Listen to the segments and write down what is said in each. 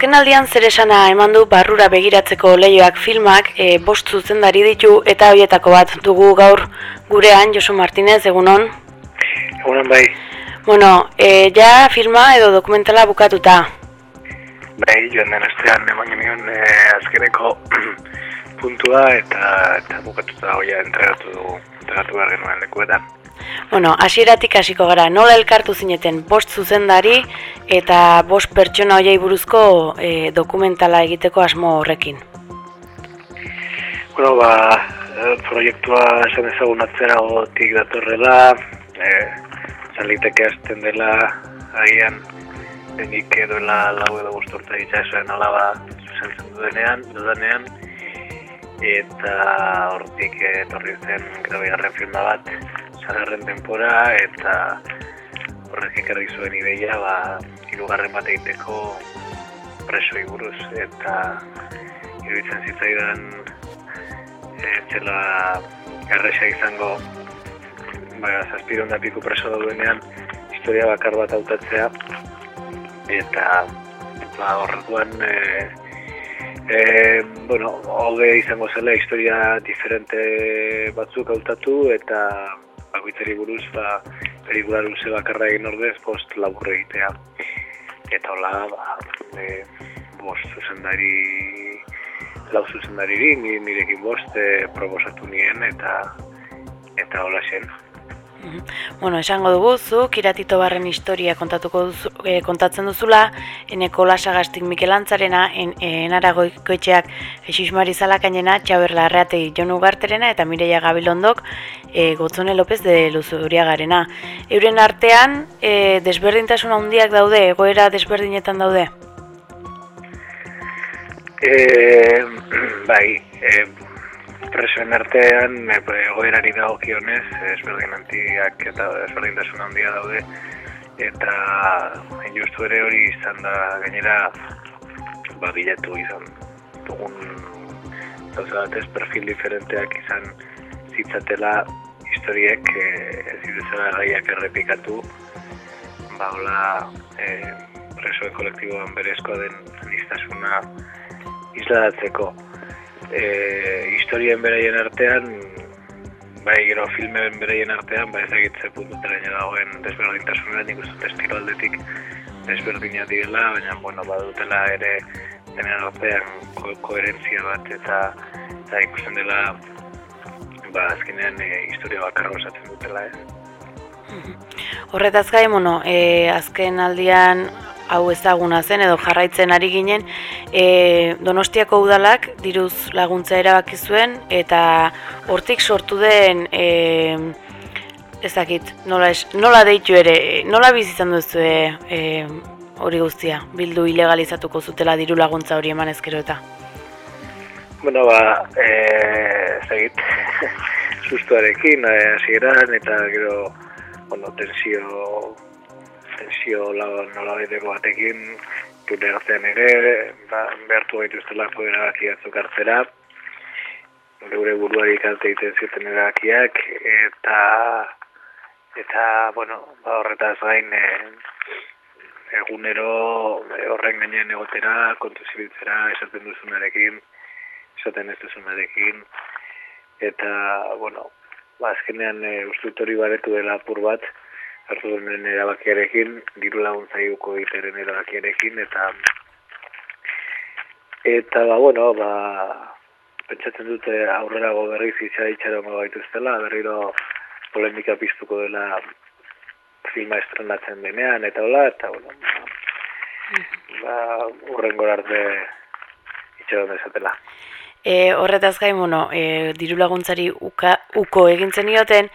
azken aldian zer esana eman du barrura begiratzeko leioak filmak e, bost zuzendari ditu eta hoietako bat dugu gaur gurean Josu Martinez, egunon? Egunon bai. Bueno, e, ja filma edo dokumentala bukatuta? Bai, joan den astean eman genion e, azkeneko puntua eta, eta bukatuta hoia entregatu entregatu behar genuen lekuetan. Bueno, hasieratik hasiko gara, nola elkartu zineten bost zuzendari eta bost pertsona hoiei buruzko e, dokumentala egiteko asmo horrekin? Bueno, ba, eh, proiektua esan ezagun atzera gotik datorrela, e, esan liteke azten dela, agian, denik edoela lau edo bost urte ditzaizuen alaba zuzentzen duenean, dudanean, eta hortik etorri zen grabigarren filma bat, zagarren tempora eta horrek ekarri zuen ideia ba, irugarren bat egiteko preso buruz eta iruditzen zitzaidan e, zela garresa izango ba, zazpiron da piku preso daudenean historia bakar bat hautatzea eta ba, horretuan e, e, bueno, hoge izango zela historia diferente batzuk hautatu eta bakoitzari buruz ba pelikula luze bakarra egin ordez post labur egitea. Eta hola ba e, bost zuzendari lau zuzendariri nirekin bost e, proposatu nien eta eta hola zen Bueno, esango dugu, zu, kiratito barren historia kontatuko duzu, e, kontatzen duzula, eneko lasagaztik Mikel Antzarena, en, enaragoikoetxeak Jesus Marizalakainena, Txaber Larreatei Jon Ugarterena eta Mireia Gabilondok e, Gotzone López de Luzuriagarena. Euren artean, e, desberdintasun handiak daude, egoera desberdinetan daude? E, bai, e, presoen artean egoerari dago kionez, ezberdin antiak eta ezberdintasun handia daude, eta justu ere hori izan da gainera ba, bilatu izan dugun gauza batez perfil diferenteak izan zitzatela historiek e, zidezela gaiak errepikatu. Ba hola e, presoen kolektiboan berezkoa den listasuna isladatzeko e, historien beraien artean, bai gero filmen beraien artean, bai ezagitze puntutera dagoen desberdintasunera nik uste estilo aldetik desberdina direla, baina bueno, badutela ere denen artean ko koherentzia bat eta eta ikusten dela ba, azkenean e, historia bakarro esaten dutela, ez? Horretaz gai, bueno, e, azken aldian hau ezaguna zen edo jarraitzen ari ginen e, Donostiako udalak diruz laguntza erabaki zuen eta hortik sortu den e, ezakit, nola, es, nola deitu ere, nola izan duzu e, hori guztia, bildu ilegalizatuko zutela diru laguntza hori eman ezkero eta? Bueno, ba, e, ezagit, sustuarekin, e, eta gero, bueno, tensio tensio nola bedeko batekin, gaztean ere, ba, behartu gaitu estelako erabaki batzuk hartzera, geure buruari kalte egiten zuten erabakiak, eta, eta, bueno, ba, horretaz gain, e, egunero e, horren gainean egotera, kontu zibiltzera, esaten duzunarekin, esaten ez duzunarekin, eta, bueno, ba, azkenean e, ustutori baretu dela apur bat, hartu denen erabakiarekin, diru laguntza iguko egiteren erabakiarekin, eta eta ba, bueno, ba, pentsatzen dute aurrera berriz izia itxaron gaituztela, berriro polemika piztuko dela filma estrenatzen denean, eta hola, eta bueno, ba, urren gorarte itxaron dezatela. E, horretaz gain, bueno, e, diru laguntzari uka, uko egintzen dioten,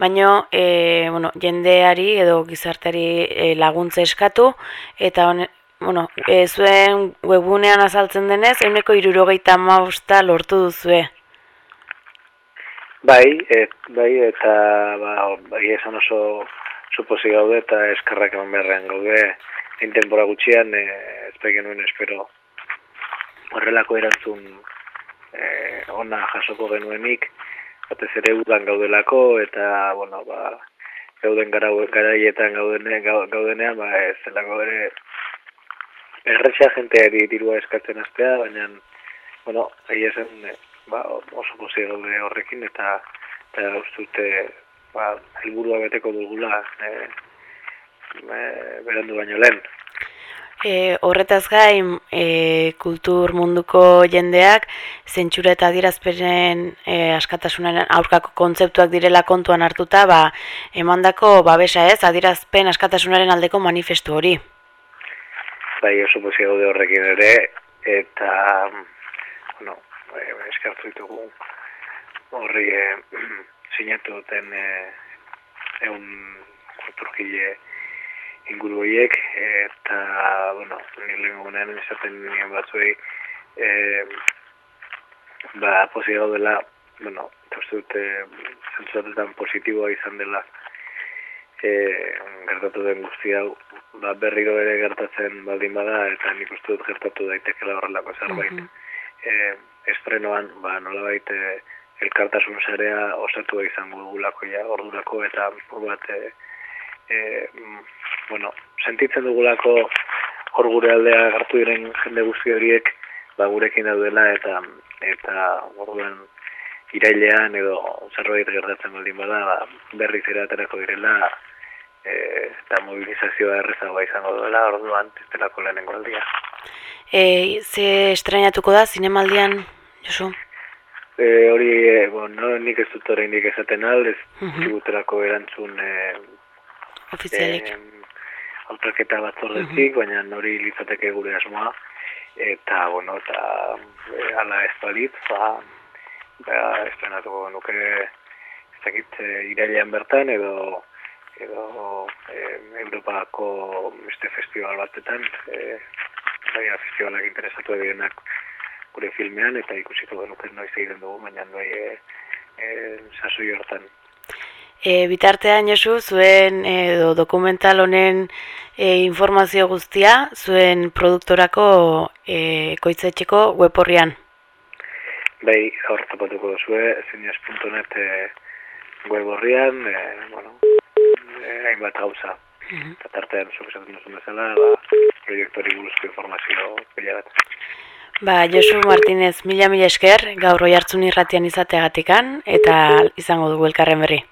baino e, bueno, jendeari edo gizarteari e, laguntza eskatu, eta hone, bueno, e, zuen webunean azaltzen denez, euneko irurogeita mausta lortu duzue. Bai, et, bai, eta ba, bai esan oso suposi gaude eta eskarrak eman beharrean gaude, intemporra gutxian, e, ez genuen espero horrelako erantzun eh, ona jasoko genuenik, batez ere udan gaudelako, eta, bueno, ba, gauden gara, garaietan gaudene, gaudenean, ba, ez zelako ere erretxa jenteari dirua eskatzen astea, baina, bueno, esan, eh, ba, oso posi gaude horrekin, eta, eta uste ba, helburua beteko dugula, e, e, berandu baino lehen. E, horretaz gain, e, kultur munduko jendeak, zentsura eta dirazperen e, askatasunaren aurkako kontzeptuak direla kontuan hartuta, ba, emandako babesa ez, adirazpen askatasunaren aldeko manifestu hori. Bai, oso posi gaude horrekin ere, eta, bueno, e, eskartu ditugu horri e, sinatu duten e, eun kulturgile inguru horiek eta bueno, ni lehen esaten nien batzuei e, ba, posi dela bueno, uste dute zentzuatetan positiboa izan dela e, gertatu den guzti hau ba, berriro ere gertatzen baldin bada eta nik uste dut gertatu daitekela horrelako zerbait mm -hmm. estrenoan ba, nola baite elkartasun zarea osatu izango dugulako ja, ordurako eta bat e, e, bueno, sentitzen dugulako hor gure aldea gartu diren jende guzti horiek ba, gurekin daudela eta eta orduan irailean edo zerbait gertatzen baldin bada ba, berriz ere aterako direla e, eta mobilizazioa errezagoa izango duela orduan ez lehenengo aldia. E, ze estrenatuko da zinemaldian, Josu? E, hori, e, bueno, nik ez dut horrein esaten aldez, uh erantzun e, ofizialik. E, autaketa bat zordetik, baina hori litzateke gure asmoa, eta, bueno, eta e, ala ez balit, ba, ba, estrenatuko nuke, ez dakit, e, irailean bertan, edo, edo e, Europako beste festival batetan, e, bai, festivalak interesatu edirenak gure filmean, eta ikusiko genuken noiz egiten dugu, baina noi e, e, sasoi hortan. E, bitartean, Josu, zuen edo dokumental honen e, informazio guztia, zuen produktorako e, koitzetxeko web horrian. Bai, hor tapatuko zue, zinias.net e, web horrian, e, bueno, e, hainbat gauza. Mhm. Eta tartean, zuk esaten duzun bezala, ba, proiektori buruzko informazio pila bat. Ba, Josu Martinez, mila mila esker, gaur oi hartzun irratian izateagatikan, eta izango dugu elkarren berri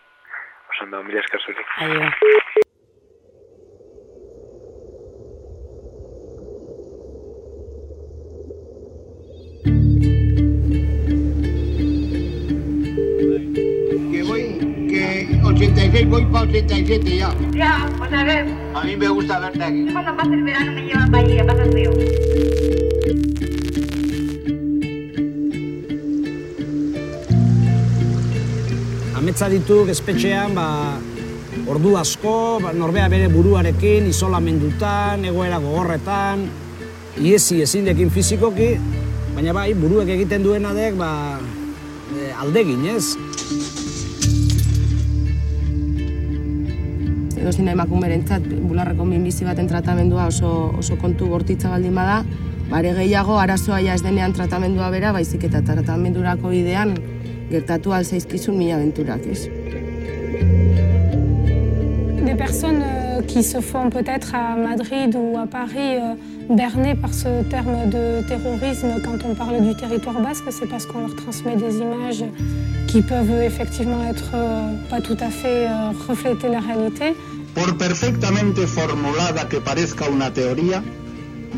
ondo, mila esker zuri. Aio. Que voy, que 86 voy para 87 ya. Ya, pues a ver. A mí me gusta verte aquí. Cuando pase el verano me llevan para allí, a pasar frío. Ametsa ditu espetxean, ba, ordu asko, ba, norbea bere buruarekin, isolamendutan, egoera gogorretan, iesi ezindekin fizikoki, baina bai, buruek egiten duena dek, ba, e, aldegin, ez? Edo zina emakumeren bularreko minbizi baten tratamendua oso, oso kontu bortitza baldin bada, bare gehiago arazoa ja ez denean tratamendua bera, baizik eta tratamendurako idean gertatu alzaizkizun mila aventurak, ez? Des personnes euh, qui se font peut-être à Madrid ou à Paris euh, bernées par ce terme de terrorisme quand on parle du territoire basque, c'est parce qu'on leur transmet des images qui peuvent effectivement être euh, pas tout à fait refléter la réalité. Por perfectamente formulada que parezca una teoría,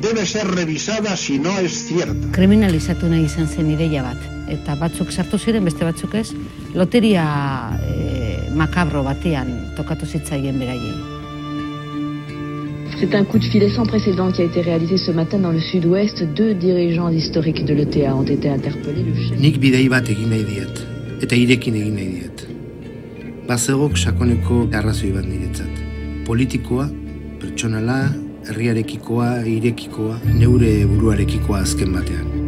debe ser revisada si no es cierta. Kriminalizatu nahi izan zen ideia bat, eta batzuk sartu ziren, beste batzuk ez, loteria e, makabro batean tokatu zitzaien beraiei. C'est un coup de filet sans précédent qui a été réalisé ce matin dans le sud-ouest. Deux dirigeants historiques de l'ETA ont été interpellés. Nik bidei bat egin nahi diet, eta irekin egin nahi diet. Bazegok sakoneko arrazoi bat niretzat. Politikoa, pertsonala, herriarekikoa, irekikoa, neure buruarekikoa azken batean.